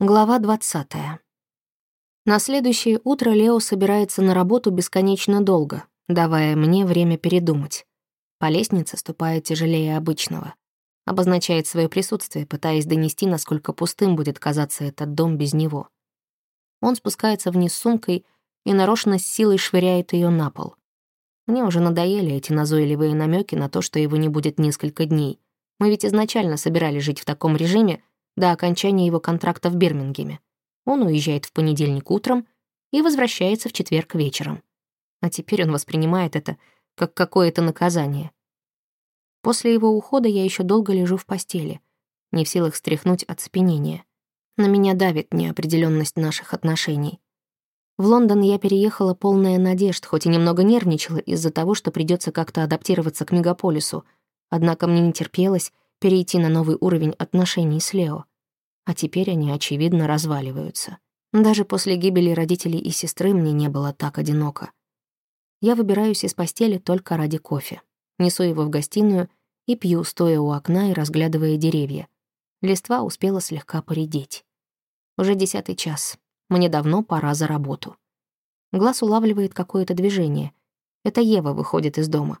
Глава 20. На следующее утро Лео собирается на работу бесконечно долго, давая мне время передумать. По лестнице ступает тяжелее обычного. Обозначает свое присутствие, пытаясь донести, насколько пустым будет казаться этот дом без него. Он спускается вниз сумкой и нарочно с силой швыряет ее на пол. Мне уже надоели эти назойливые намеки на то, что его не будет несколько дней. Мы ведь изначально собирались жить в таком режиме, до окончания его контракта в Бирмингеме. Он уезжает в понедельник утром и возвращается в четверг вечером. А теперь он воспринимает это как какое-то наказание. После его ухода я еще долго лежу в постели, не в силах стряхнуть от спинения. На меня давит неопределенность наших отношений. В Лондон я переехала полная надежд, хоть и немного нервничала из-за того, что придется как-то адаптироваться к мегаполису, однако мне не терпелось перейти на новый уровень отношений с Лео. А теперь они, очевидно, разваливаются. Даже после гибели родителей и сестры мне не было так одиноко. Я выбираюсь из постели только ради кофе. Несу его в гостиную и пью, стоя у окна и разглядывая деревья. Листва успела слегка поредеть. Уже десятый час. Мне давно пора за работу. Глаз улавливает какое-то движение. Это Ева выходит из дома.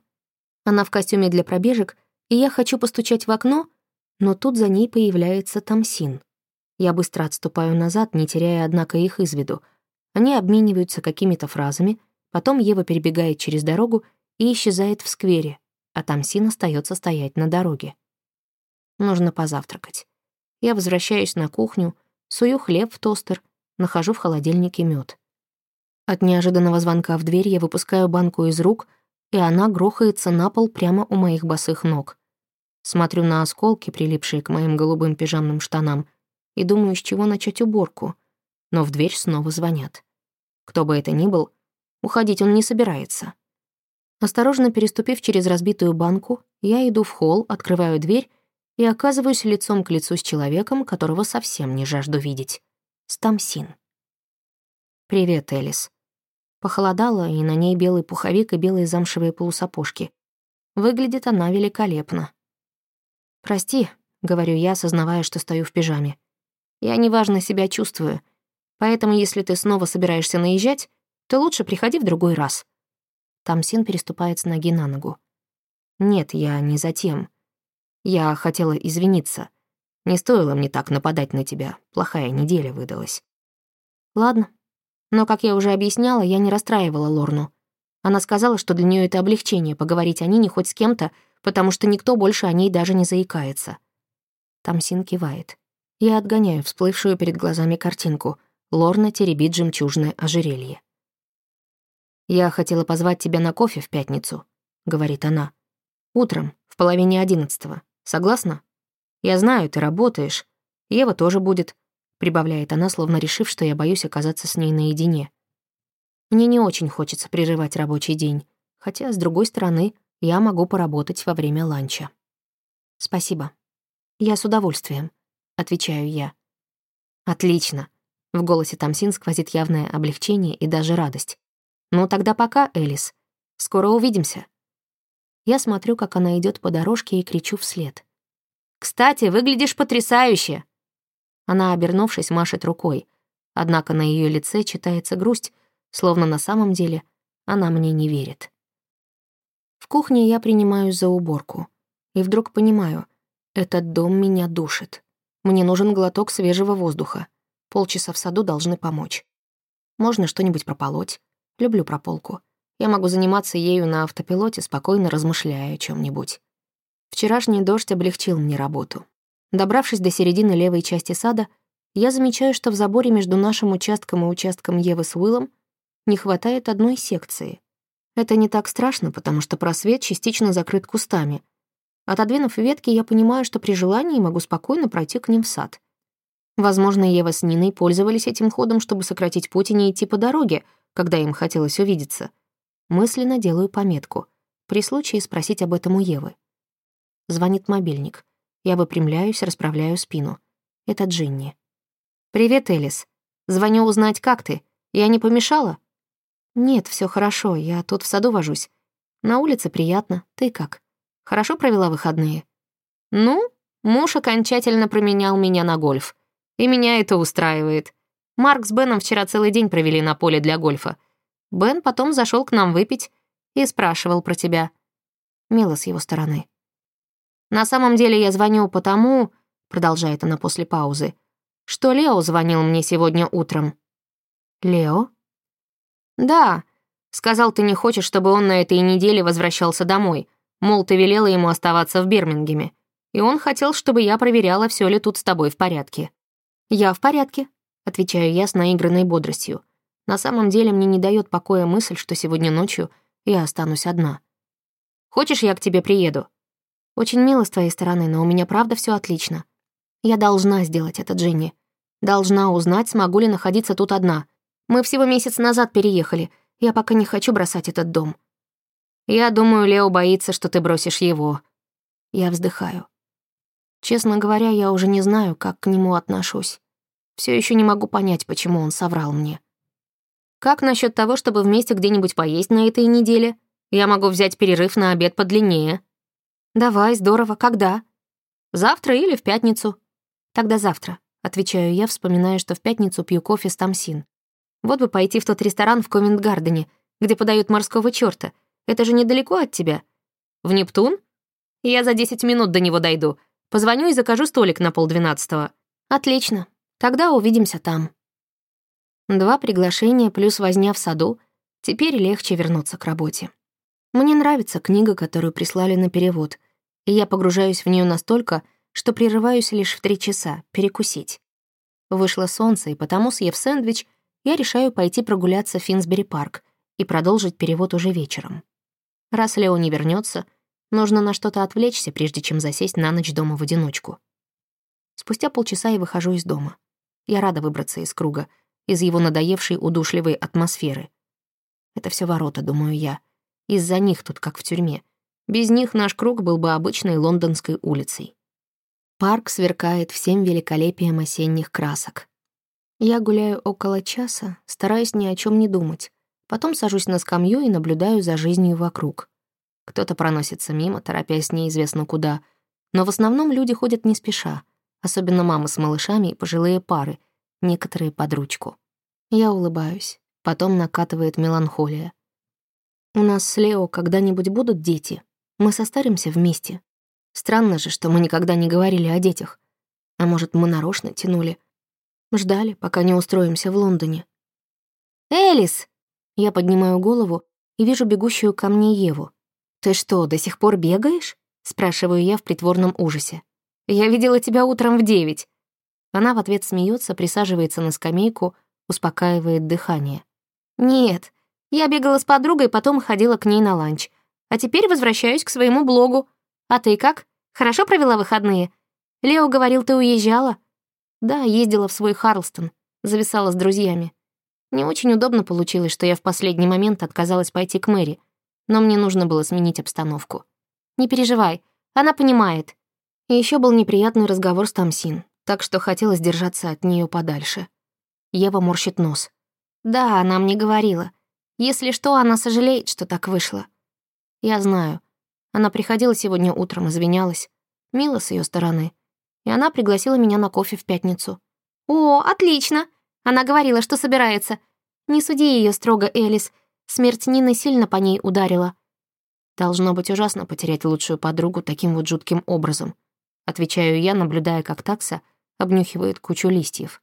Она в костюме для пробежек и я хочу постучать в окно, но тут за ней появляется Тамсин. Я быстро отступаю назад, не теряя, однако, их из виду. Они обмениваются какими-то фразами, потом Ева перебегает через дорогу и исчезает в сквере, а Тамсин остается стоять на дороге. Нужно позавтракать. Я возвращаюсь на кухню, сую хлеб в тостер, нахожу в холодильнике мед. От неожиданного звонка в дверь я выпускаю банку из рук — и она грохается на пол прямо у моих босых ног. Смотрю на осколки, прилипшие к моим голубым пижамным штанам, и думаю, с чего начать уборку. Но в дверь снова звонят. Кто бы это ни был, уходить он не собирается. Осторожно переступив через разбитую банку, я иду в холл, открываю дверь и оказываюсь лицом к лицу с человеком, которого совсем не жажду видеть. Стамсин. «Привет, Элис», Похолодало, и на ней белый пуховик и белые замшевые полусапожки. Выглядит она великолепно. «Прости», — говорю я, осознавая, что стою в пижаме. «Я неважно себя чувствую, поэтому если ты снова собираешься наезжать, то лучше приходи в другой раз». Тамсин переступает с ноги на ногу. «Нет, я не затем. Я хотела извиниться. Не стоило мне так нападать на тебя. Плохая неделя выдалась». «Ладно, но, как я уже объясняла, я не расстраивала Лорну. Она сказала, что для нее это облегчение поговорить о Нине хоть с кем-то, потому что никто больше о ней даже не заикается. Тамсин кивает. Я отгоняю всплывшую перед глазами картинку. Лорна теребит жемчужное ожерелье. «Я хотела позвать тебя на кофе в пятницу», — говорит она. «Утром, в половине одиннадцатого. Согласна? Я знаю, ты работаешь. Ева тоже будет прибавляет она, словно решив, что я боюсь оказаться с ней наедине. Мне не очень хочется прерывать рабочий день, хотя, с другой стороны, я могу поработать во время ланча. «Спасибо. Я с удовольствием», — отвечаю я. «Отлично». В голосе Тамсин сквозит явное облегчение и даже радость. «Ну тогда пока, Элис. Скоро увидимся». Я смотрю, как она идет по дорожке и кричу вслед. «Кстати, выглядишь потрясающе!» Она, обернувшись, машет рукой. Однако на ее лице читается грусть, словно на самом деле она мне не верит. В кухне я принимаюсь за уборку. И вдруг понимаю, этот дом меня душит. Мне нужен глоток свежего воздуха. Полчаса в саду должны помочь. Можно что-нибудь прополоть. Люблю прополку. Я могу заниматься ею на автопилоте, спокойно размышляя о чем нибудь Вчерашний дождь облегчил мне работу. Добравшись до середины левой части сада, я замечаю, что в заборе между нашим участком и участком Евы с Уиллом не хватает одной секции. Это не так страшно, потому что просвет частично закрыт кустами. Отодвинув ветки, я понимаю, что при желании могу спокойно пройти к ним в сад. Возможно, Ева с Ниной пользовались этим ходом, чтобы сократить путь и не идти по дороге, когда им хотелось увидеться. Мысленно делаю пометку. При случае спросить об этом у Евы. Звонит мобильник. Я выпрямляюсь, расправляю спину. Это Джинни. «Привет, Элис. Звоню узнать, как ты. Я не помешала?» «Нет, все хорошо, я тут в саду вожусь. На улице приятно. Ты как? Хорошо провела выходные?» «Ну, муж окончательно променял меня на гольф. И меня это устраивает. Марк с Беном вчера целый день провели на поле для гольфа. Бен потом зашел к нам выпить и спрашивал про тебя. Мило с его стороны. «На самом деле я звоню потому...» — продолжает она после паузы, «что Лео звонил мне сегодня утром». «Лео?» «Да. Сказал, ты не хочешь, чтобы он на этой неделе возвращался домой. Мол, ты велела ему оставаться в Бирмингеме. И он хотел, чтобы я проверяла, все ли тут с тобой в порядке». «Я в порядке», — отвечаю я с наигранной бодростью. На самом деле мне не дает покоя мысль, что сегодня ночью я останусь одна. «Хочешь, я к тебе приеду?» «Очень мило с твоей стороны, но у меня правда все отлично. Я должна сделать это, Дженни. Должна узнать, смогу ли находиться тут одна. Мы всего месяц назад переехали. Я пока не хочу бросать этот дом». «Я думаю, Лео боится, что ты бросишь его». Я вздыхаю. Честно говоря, я уже не знаю, как к нему отношусь. Все еще не могу понять, почему он соврал мне. Как насчет того, чтобы вместе где-нибудь поесть на этой неделе? Я могу взять перерыв на обед подлиннее. Давай, здорово. Когда? Завтра или в пятницу? Тогда завтра, отвечаю я, вспоминая, что в пятницу пью кофе с Тамсин. Вот бы пойти в тот ресторан в Ковент-Гардене, где подают морского чёрта. Это же недалеко от тебя. В Нептун? Я за 10 минут до него дойду. Позвоню и закажу столик на полдвенадцатого. Отлично. Тогда увидимся там. Два приглашения плюс возня в саду. Теперь легче вернуться к работе. Мне нравится книга, которую прислали на перевод, и я погружаюсь в нее настолько, что прерываюсь лишь в три часа, перекусить. Вышло солнце, и потому, съев сэндвич, я решаю пойти прогуляться в Финсбери-парк и продолжить перевод уже вечером. Раз Лео не вернется, нужно на что-то отвлечься, прежде чем засесть на ночь дома в одиночку. Спустя полчаса я выхожу из дома. Я рада выбраться из круга, из его надоевшей удушливой атмосферы. Это все ворота, думаю я. Из-за них тут как в тюрьме. Без них наш круг был бы обычной лондонской улицей. Парк сверкает всем великолепием осенних красок. Я гуляю около часа, стараюсь ни о чем не думать. Потом сажусь на скамью и наблюдаю за жизнью вокруг. Кто-то проносится мимо, торопясь неизвестно куда. Но в основном люди ходят не спеша — особенно мамы с малышами и пожилые пары, некоторые под ручку. Я улыбаюсь, потом накатывает меланхолия. У нас с Лео когда-нибудь будут дети? Мы состаримся вместе. Странно же, что мы никогда не говорили о детях. А может, мы нарочно тянули? Ждали, пока не устроимся в Лондоне. «Элис!» Я поднимаю голову и вижу бегущую ко мне Еву. «Ты что, до сих пор бегаешь?» — спрашиваю я в притворном ужасе. Я видела тебя утром в девять». Она в ответ смеется, присаживается на скамейку, успокаивает дыхание. «Нет, я бегала с подругой, потом ходила к ней на ланч. А теперь возвращаюсь к своему блогу. А ты как? Хорошо провела выходные? Лео говорил, ты уезжала?» «Да, ездила в свой Харлстон, зависала с друзьями. Не очень удобно получилось, что я в последний момент отказалась пойти к Мэри, но мне нужно было сменить обстановку. Не переживай, она понимает. И еще был неприятный разговор с Тамсин, так что хотелось держаться от нее подальше. Ева морщит нос. «Да, она мне говорила. Если что, она сожалеет, что так вышло». «Я знаю. Она приходила сегодня утром, извинялась. Мило с ее стороны. И она пригласила меня на кофе в пятницу». «О, отлично! Она говорила, что собирается. Не суди ее строго, Элис. Смерть Нины сильно по ней ударила». Должно быть ужасно потерять лучшую подругу таким вот жутким образом. Отвечаю я, наблюдая, как такса обнюхивает кучу листьев.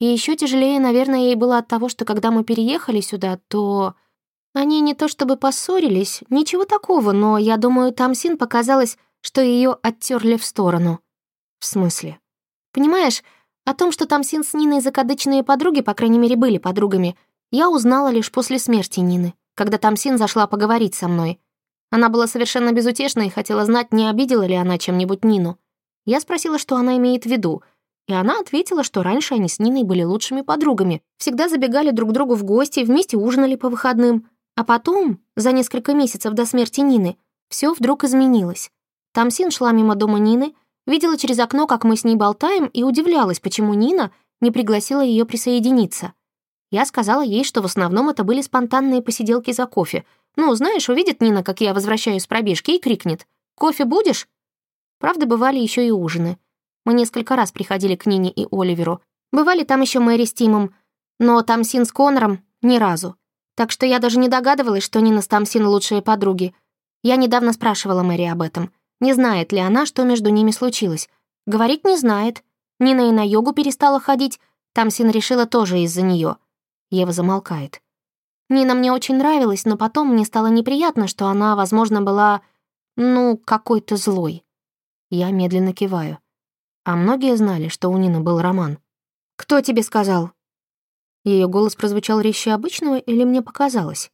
И еще тяжелее, наверное, ей было от того, что когда мы переехали сюда, то... Они не то чтобы поссорились, ничего такого, но, я думаю, Тамсин показалось, что ее оттерли в сторону. В смысле? Понимаешь, о том, что Тамсин с Ниной закадычные подруги, по крайней мере, были подругами, я узнала лишь после смерти Нины, когда Тамсин зашла поговорить со мной. Она была совершенно безутешна и хотела знать, не обидела ли она чем-нибудь Нину. Я спросила, что она имеет в виду, и она ответила, что раньше они с Ниной были лучшими подругами, всегда забегали друг к другу в гости, вместе ужинали по выходным. А потом, за несколько месяцев до смерти Нины, все вдруг изменилось. Тамсин шла мимо дома Нины, видела через окно, как мы с ней болтаем, и удивлялась, почему Нина не пригласила ее присоединиться. Я сказала ей, что в основном это были спонтанные посиделки за кофе, ну, знаешь, увидит Нина, как я возвращаюсь с пробежки, и крикнет «Кофе будешь?». Правда, бывали еще и ужины. Мы несколько раз приходили к Нине и Оливеру. Бывали там еще Мэри с Тимом, но Тамсин с Конором ни разу. Так что я даже не догадывалась, что Нина с Тамсин лучшие подруги. Я недавно спрашивала Мэри об этом. Не знает ли она, что между ними случилось? Говорить не знает. Нина и на йогу перестала ходить. Тамсин решила тоже из-за нее. Ева замолкает. Нина мне очень нравилась, но потом мне стало неприятно, что она, возможно, была, ну, какой-то злой. Я медленно киваю. А многие знали, что у Нины был роман. «Кто тебе сказал?» Ее голос прозвучал резче обычного или мне показалось?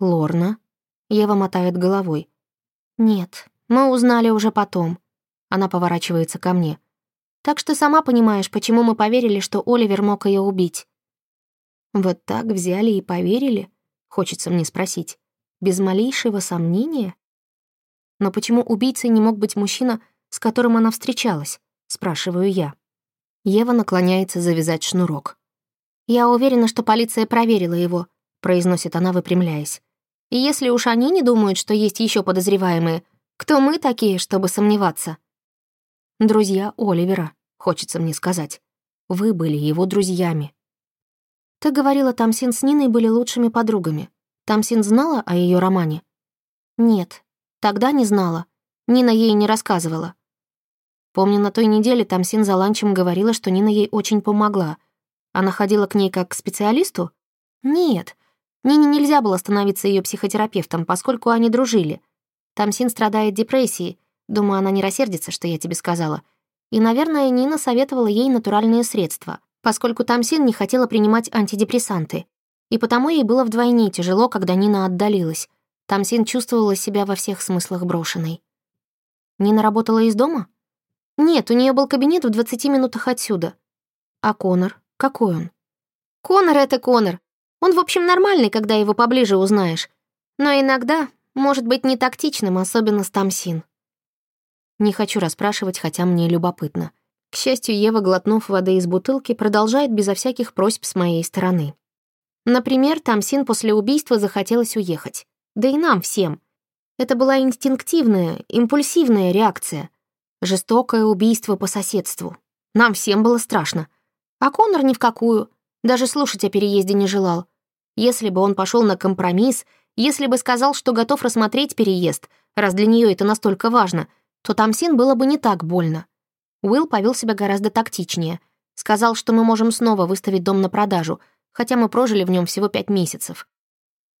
«Лорна?» Ева мотает головой. «Нет, мы узнали уже потом». Она поворачивается ко мне. «Так что сама понимаешь, почему мы поверили, что Оливер мог ее убить». Вот так взяли и поверили? Хочется мне спросить. Без малейшего сомнения? Но почему убийцей не мог быть мужчина, с которым она встречалась? Спрашиваю я. Ева наклоняется завязать шнурок. «Я уверена, что полиция проверила его», — произносит она, выпрямляясь. «И если уж они не думают, что есть еще подозреваемые, кто мы такие, чтобы сомневаться?» «Друзья Оливера», — хочется мне сказать. «Вы были его друзьями». «Ты говорила, Тамсин с Ниной были лучшими подругами. Тамсин знала о ее романе?» «Нет, тогда не знала. Нина ей не рассказывала. Помню, на той неделе Тамсин за ланчем говорила, что Нина ей очень помогла — она ходила к ней как к специалисту? Нет. Нине нельзя было становиться ее психотерапевтом, поскольку они дружили. Тамсин страдает депрессией. Думаю, она не рассердится, что я тебе сказала. И, наверное, Нина советовала ей натуральные средства, поскольку Тамсин не хотела принимать антидепрессанты. И потому ей было вдвойне тяжело, когда Нина отдалилась. Тамсин чувствовала себя во всех смыслах брошенной. Нина работала из дома? Нет, у нее был кабинет в 20 минутах отсюда. А Конор? Какой он? Конор — это Конор. Он, в общем, нормальный, когда его поближе узнаешь. Но иногда может быть не тактичным, особенно с Тамсин. Не хочу расспрашивать, хотя мне любопытно. К счастью, Ева, глотнув воды из бутылки, продолжает безо всяких просьб с моей стороны. Например, Тамсин после убийства захотелось уехать. Да и нам всем. Это была инстинктивная, импульсивная реакция. Жестокое убийство по соседству. Нам всем было страшно. А Конор ни в какую. Даже слушать о переезде не желал. Если бы он пошел на компромисс, если бы сказал, что готов рассмотреть переезд, раз для нее это настолько важно, то Тамсин было бы не так больно. Уилл повел себя гораздо тактичнее. Сказал, что мы можем снова выставить дом на продажу, хотя мы прожили в нем всего пять месяцев.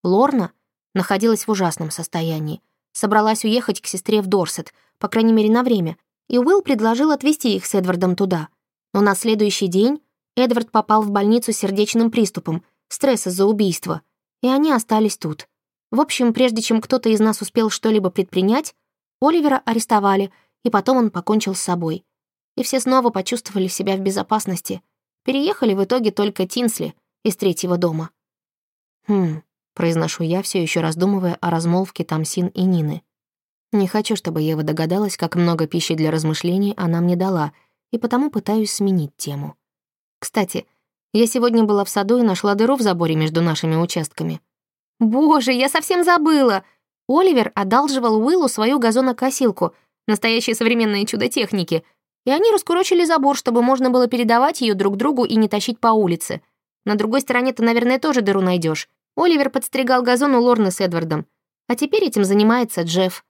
Лорна находилась в ужасном состоянии. Собралась уехать к сестре в Дорсет, по крайней мере, на время, и Уилл предложил отвезти их с Эдвардом туда. Но на следующий день Эдвард попал в больницу с сердечным приступом, стресс из-за убийства, и они остались тут. В общем, прежде чем кто-то из нас успел что-либо предпринять, Оливера арестовали, и потом он покончил с собой. И все снова почувствовали себя в безопасности. Переехали в итоге только Тинсли из третьего дома. «Хм», — произношу я, все еще раздумывая о размолвке Тамсин и Нины. Не хочу, чтобы Ева догадалась, как много пищи для размышлений она мне дала, и потому пытаюсь сменить тему. Кстати, я сегодня была в саду и нашла дыру в заборе между нашими участками. Боже, я совсем забыла! Оливер одалживал Уиллу свою газонокосилку, настоящее современное чудо техники, и они раскурочили забор, чтобы можно было передавать ее друг другу и не тащить по улице. На другой стороне ты, наверное, тоже дыру найдешь. Оливер подстригал газон у Лорны с Эдвардом. А теперь этим занимается Джефф.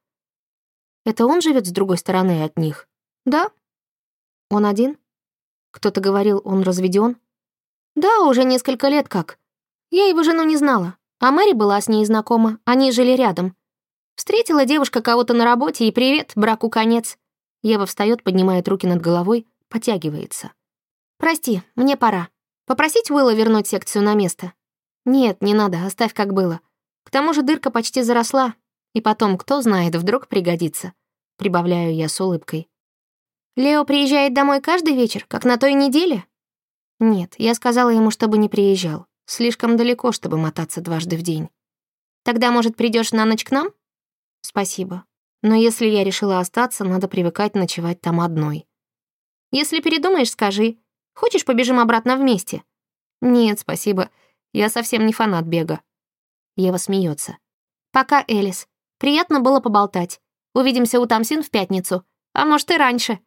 Это он живет с другой стороны от них? Да. Он один? Кто-то говорил, он разведен. Да, уже несколько лет как. Я его жену не знала, а Мэри была с ней знакома, они жили рядом. Встретила девушка кого-то на работе, и привет, браку конец. Ева встает, поднимает руки над головой, потягивается. «Прости, мне пора. Попросить Уилла вернуть секцию на место?» «Нет, не надо, оставь как было. К тому же дырка почти заросла, и потом, кто знает, вдруг пригодится», — прибавляю я с улыбкой. Лео приезжает домой каждый вечер, как на той неделе? Нет, я сказала ему, чтобы не приезжал. Слишком далеко, чтобы мотаться дважды в день. Тогда, может, придешь на ночь к нам? Спасибо. Но если я решила остаться, надо привыкать ночевать там одной. Если передумаешь, скажи. Хочешь, побежим обратно вместе? Нет, спасибо. Я совсем не фанат бега. Ева смеется. Пока, Элис. Приятно было поболтать. Увидимся у Тамсин в пятницу. А может, и раньше.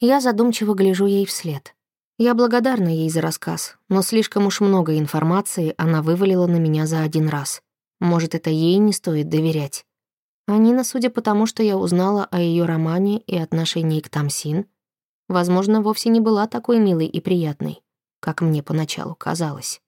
Я задумчиво гляжу ей вслед. Я благодарна ей за рассказ, но слишком уж много информации она вывалила на меня за один раз. Может, это ей не стоит доверять. А Нина, судя по тому, что я узнала о ее романе и отношении к Тамсин, возможно, вовсе не была такой милой и приятной, как мне поначалу казалось.